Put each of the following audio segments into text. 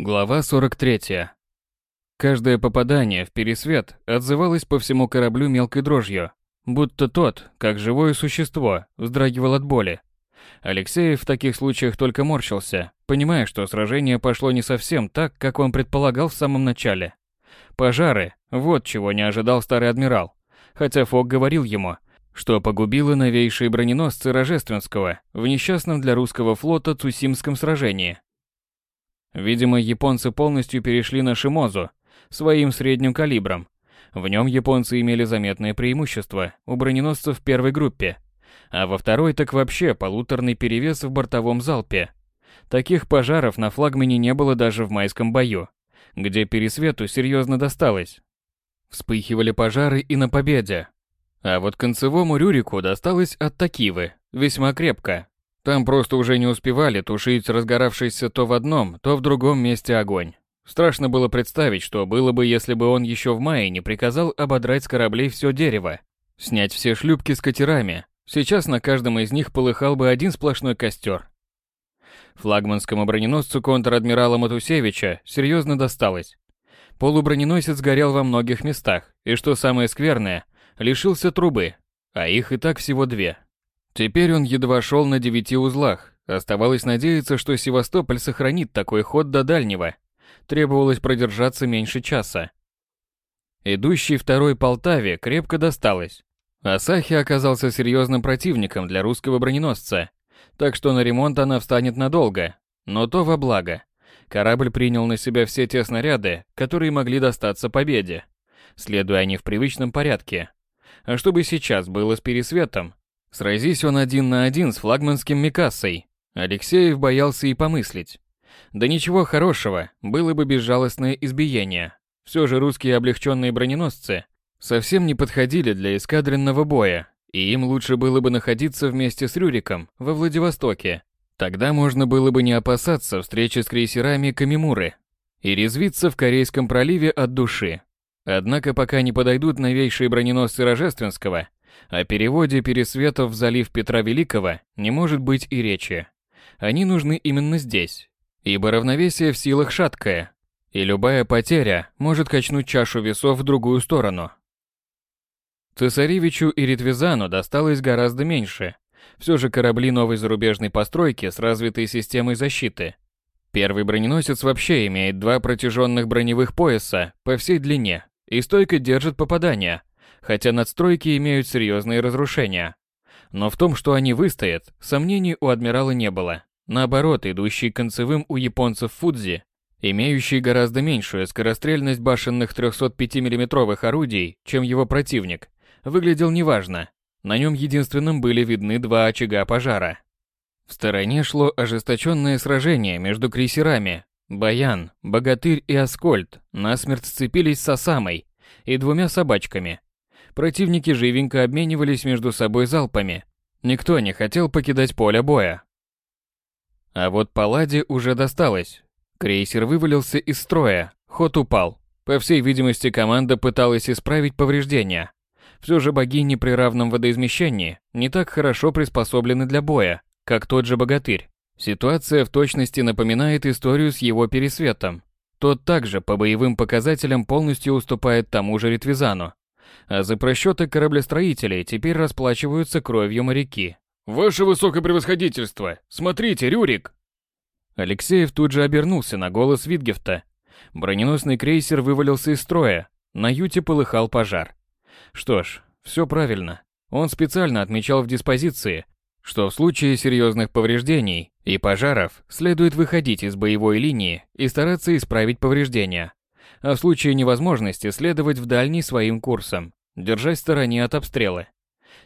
Глава 43. Каждое попадание в пересвет отзывалось по всему кораблю мелкой дрожью, будто тот, как живое существо, вздрагивал от боли. Алексей в таких случаях только морщился, понимая, что сражение пошло не совсем так, как он предполагал в самом начале. Пожары – вот чего не ожидал старый адмирал, хотя Фок говорил ему, что погубило новейшие броненосцы Рожественского в несчастном для русского флота Цусимском сражении – Видимо, японцы полностью перешли на Шимозу, своим средним калибром. В нем японцы имели заметное преимущество у броненосцев в первой группе, а во второй так вообще полуторный перевес в бортовом залпе. Таких пожаров на флагмане не было даже в майском бою, где Пересвету серьезно досталось. Вспыхивали пожары и на Победе. А вот концевому Рюрику досталось от Такивы, весьма крепко, там просто уже не успевали тушить разгоравшийся то в одном, то в другом месте огонь. Страшно было представить, что было бы, если бы он еще в мае не приказал ободрать с кораблей все дерево, снять все шлюпки с катерами. Сейчас на каждом из них полыхал бы один сплошной костер. Флагманскому броненосцу контр-адмирала Матусевича серьезно досталось. Полуброненосец горел во многих местах, и что самое скверное, лишился трубы, а их и так всего две. Теперь он едва шел на девяти узлах. Оставалось надеяться, что Севастополь сохранит такой ход до дальнего. Требовалось продержаться меньше часа. Идущий второй Полтаве крепко досталось. Асахи оказался серьезным противником для русского броненосца, так что на ремонт она встанет надолго, но то во благо. Корабль принял на себя все те снаряды, которые могли достаться победе, следуя они в привычном порядке. А чтобы сейчас было с пересветом, Сразись он один на один с флагманским Микассой, Алексеев боялся и помыслить. Да ничего хорошего, было бы безжалостное избиение. Все же русские облегченные броненосцы совсем не подходили для эскадренного боя, и им лучше было бы находиться вместе с Рюриком во Владивостоке. Тогда можно было бы не опасаться встречи с крейсерами Камимуры и резвиться в Корейском проливе от души. Однако пока не подойдут новейшие броненосцы Рожественского, о переводе пересветов в залив Петра Великого не может быть и речи. Они нужны именно здесь, ибо равновесие в силах шаткое, и любая потеря может качнуть чашу весов в другую сторону. Цесаревичу и Ритвизану досталось гораздо меньше. Все же корабли новой зарубежной постройки с развитой системой защиты. Первый броненосец вообще имеет два протяженных броневых пояса по всей длине и стойко держит попадания, хотя надстройки имеют серьезные разрушения. Но в том, что они выстоят, сомнений у адмирала не было. Наоборот, идущий концевым у японцев Фудзи, имеющий гораздо меньшую скорострельность башенных 305 миллиметровых орудий, чем его противник, выглядел неважно. На нем единственным были видны два очага пожара. В стороне шло ожесточенное сражение между крейсерами. Баян, Богатырь и Аскольд насмерть сцепились с Осамой и двумя собачками, Противники живенько обменивались между собой залпами. Никто не хотел покидать поле боя. А вот Палладе уже досталось. Крейсер вывалился из строя, ход упал. По всей видимости, команда пыталась исправить повреждения. Все же богини при равном водоизмещении не так хорошо приспособлены для боя, как тот же богатырь. Ситуация в точности напоминает историю с его пересветом. Тот также по боевым показателям полностью уступает тому же Ритвизану а за просчеты кораблестроителей теперь расплачиваются кровью моряки. «Ваше высокопревосходительство! Смотрите, Рюрик!» Алексеев тут же обернулся на голос Витгефта. Броненосный крейсер вывалился из строя, на юте полыхал пожар. Что ж, все правильно. Он специально отмечал в диспозиции, что в случае серьезных повреждений и пожаров следует выходить из боевой линии и стараться исправить повреждения а в случае невозможности следовать в дальний своим курсом, держась в стороне от обстрела.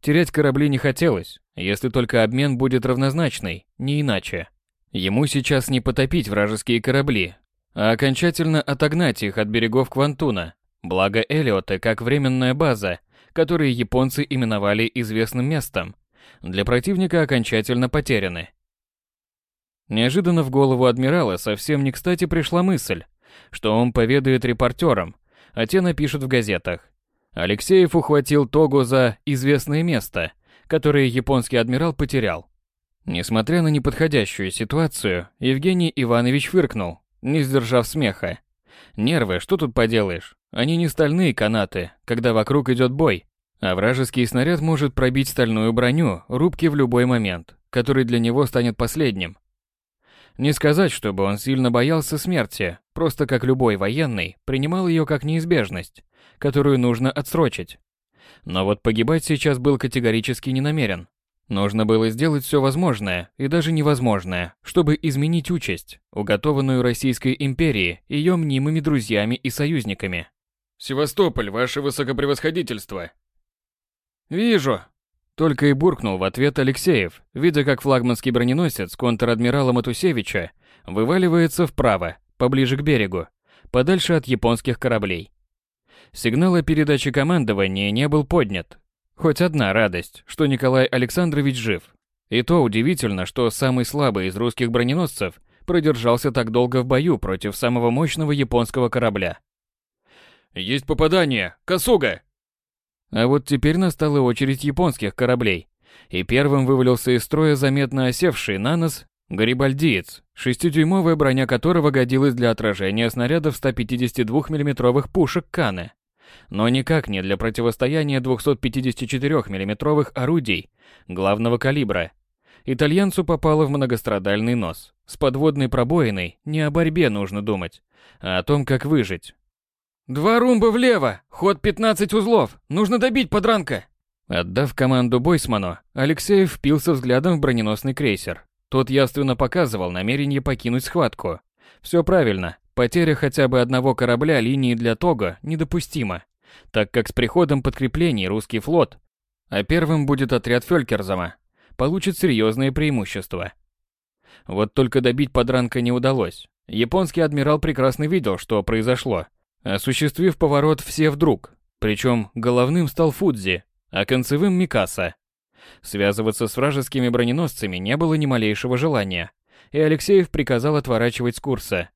Терять корабли не хотелось, если только обмен будет равнозначный, не иначе. Ему сейчас не потопить вражеские корабли, а окончательно отогнать их от берегов Квантуна, благо Элиоты как временная база, которую японцы именовали известным местом, для противника окончательно потеряны. Неожиданно в голову адмирала совсем не кстати пришла мысль, что он поведает репортерам, а те напишут в газетах. Алексеев ухватил Тогу за известное место, которое японский адмирал потерял. Несмотря на неподходящую ситуацию, Евгений Иванович фыркнул. не сдержав смеха. Нервы, что тут поделаешь? Они не стальные канаты, когда вокруг идет бой, а вражеский снаряд может пробить стальную броню рубки в любой момент, который для него станет последним. Не сказать, чтобы он сильно боялся смерти, просто как любой военный, принимал ее как неизбежность, которую нужно отсрочить. Но вот погибать сейчас был категорически не намерен. Нужно было сделать все возможное и даже невозможное, чтобы изменить участь, уготованную Российской империи ее мнимыми друзьями и союзниками. «Севастополь, ваше высокопревосходительство!» «Вижу!» Только и буркнул в ответ Алексеев, видя, как флагманский броненосец контр-адмирала Матусевича вываливается вправо, поближе к берегу, подальше от японских кораблей. Сигнал о передаче командования не был поднят. Хоть одна радость, что Николай Александрович жив. И то удивительно, что самый слабый из русских броненосцев продержался так долго в бою против самого мощного японского корабля. «Есть попадание! Косуга!» А вот теперь настала очередь японских кораблей, и первым вывалился из строя заметно осевший на нос гарибальдиец, шестидюймовая броня которого годилась для отражения снарядов 152 миллиметровых пушек Каны, но никак не для противостояния 254 миллиметровых орудий главного калибра. Итальянцу попало в многострадальный нос. С подводной пробоиной не о борьбе нужно думать, а о том, как выжить. «Два румба влево! Ход 15 узлов! Нужно добить подранка!» Отдав команду Бойсману, Алексеев впился взглядом в броненосный крейсер. Тот явственно показывал намерение покинуть схватку. Все правильно, потеря хотя бы одного корабля линии для Того недопустима, так как с приходом подкреплений русский флот, а первым будет отряд Фелькерзама, получит серьезные преимущества. Вот только добить подранка не удалось. Японский адмирал прекрасно видел, что произошло – осуществив поворот все вдруг, причем головным стал Фудзи, а концевым Микаса. Связываться с вражескими броненосцами не было ни малейшего желания, и Алексеев приказал отворачивать с курса.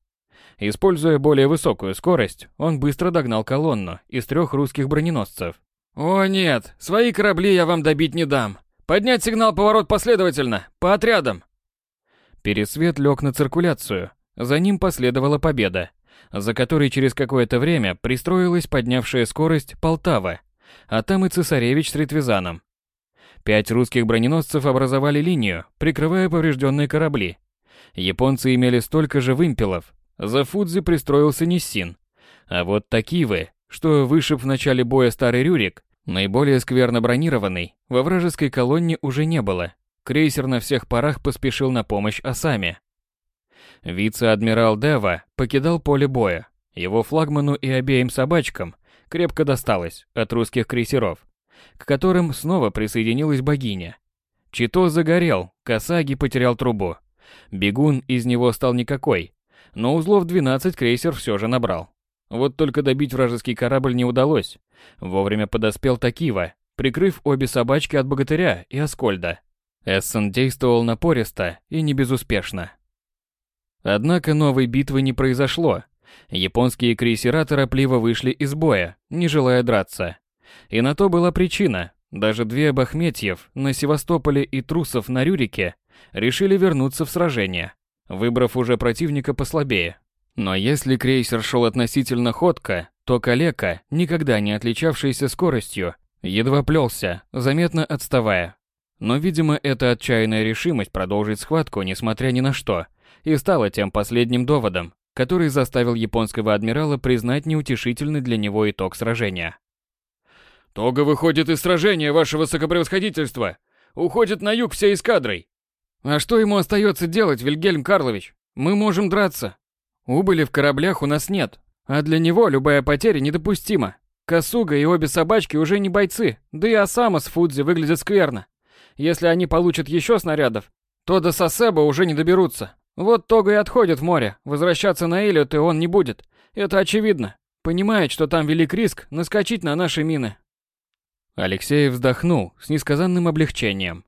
Используя более высокую скорость, он быстро догнал колонну из трех русских броненосцев. «О нет, свои корабли я вам добить не дам. Поднять сигнал поворот последовательно, по отрядам!» Пересвет лег на циркуляцию, за ним последовала победа за которой через какое-то время пристроилась поднявшая скорость Полтава, а там и цесаревич с Ритвизаном. Пять русских броненосцев образовали линию, прикрывая поврежденные корабли. Японцы имели столько же вымпелов. За Фудзи пристроился Ниссин. А вот Такивы, что вышиб в начале боя старый Рюрик, наиболее скверно бронированный, во вражеской колонне уже не было. Крейсер на всех парах поспешил на помощь Осаме. Вице-адмирал Дева покидал поле боя. Его флагману и обеим собачкам крепко досталось от русских крейсеров, к которым снова присоединилась богиня. Чито загорел, Касаги потерял трубу. Бегун из него стал никакой, но узлов 12 крейсер все же набрал. Вот только добить вражеский корабль не удалось. Вовремя подоспел Такива, прикрыв обе собачки от богатыря и Аскольда. Эссен действовал напористо и не безуспешно. Однако новой битвы не произошло. Японские крейсера торопливо вышли из боя, не желая драться. И на то была причина. Даже две Бахметьев на Севастополе и Трусов на Рюрике решили вернуться в сражение, выбрав уже противника послабее. Но если крейсер шел относительно ходко, то Калека, никогда не отличавшийся скоростью, едва плелся, заметно отставая. Но, видимо, эта отчаянная решимость продолжить схватку, несмотря ни на что, и стало тем последним доводом, который заставил японского адмирала признать неутешительный для него итог сражения. «Тога выходит из сражения, ваше высокопревосходительство! Уходит на юг всей эскадрой!» «А что ему остается делать, Вильгельм Карлович? Мы можем драться. Убыли в кораблях у нас нет, а для него любая потеря недопустима. Косуга и обе собачки уже не бойцы, да и Осама с Фудзи выглядят скверно. Если они получат еще снарядов, то до Сосеба уже не доберутся. Вот Тога и отходит в море, возвращаться на Эллиот и он не будет. Это очевидно. Понимает, что там велик риск наскочить на наши мины. Алексей вздохнул с несказанным облегчением.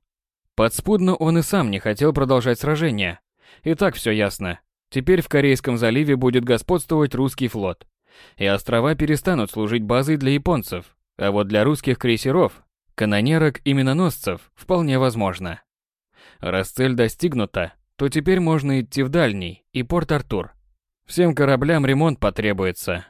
Подспудно он и сам не хотел продолжать сражение. И так все ясно. Теперь в Корейском заливе будет господствовать русский флот. И острова перестанут служить базой для японцев. А вот для русских крейсеров, канонерок и миноносцев вполне возможно. Раз цель достигнута, то теперь можно идти в дальний и Порт-Артур. Всем кораблям ремонт потребуется.